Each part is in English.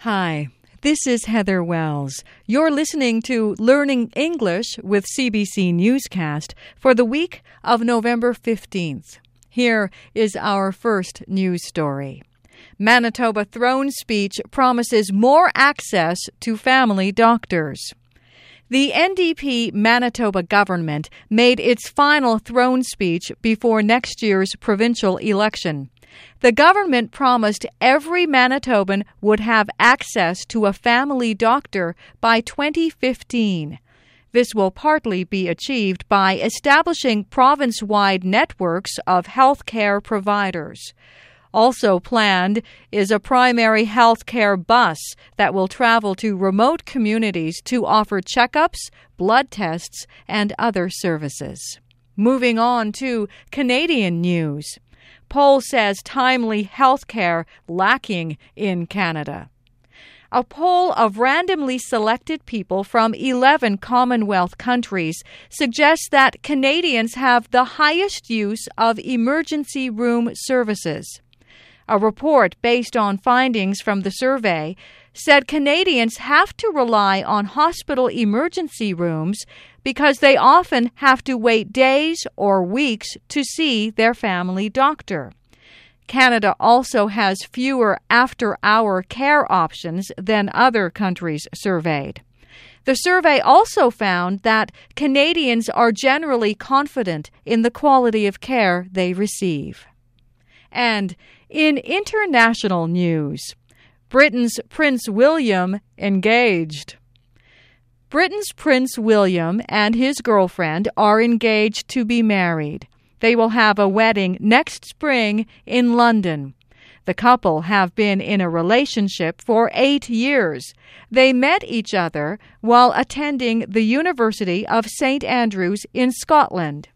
Hi, this is Heather Wells. You're listening to Learning English with CBC Newscast for the week of November 15th. Here is our first news story. Manitoba throne speech promises more access to family doctors. The NDP Manitoba government made its final throne speech before next year's provincial election. The government promised every Manitoban would have access to a family doctor by 2015. This will partly be achieved by establishing province wide networks of health care providers. Also planned is a primary health care bus that will travel to remote communities to offer checkups, blood tests, and other services. Moving on to Canadian news. Poll says timely health care lacking in Canada. A poll of randomly selected people from 11 Commonwealth countries suggests that Canadians have the highest use of emergency room services. A report based on findings from the survey said Canadians have to rely on hospital emergency rooms because they often have to wait days or weeks to see their family doctor. Canada also has fewer after hour care options than other countries surveyed. The survey also found that Canadians are generally confident in the quality of care they receive. And in international news, Britain's Prince William engaged. Britain's Prince William and his girlfriend are engaged to be married. They will have a wedding next spring in London. The couple have been in a relationship for eight years. They met each other while attending the University of St. Andrews in Scotland.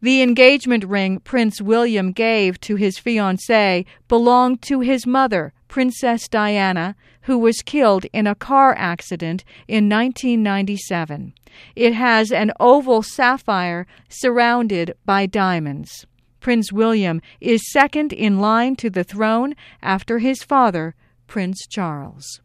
The engagement ring Prince William gave to his fiancée belonged to his mother, Princess Diana, who was killed in a car accident in 1997. It has an oval sapphire surrounded by diamonds. Prince William is second in line to the throne after his father, Prince Charles.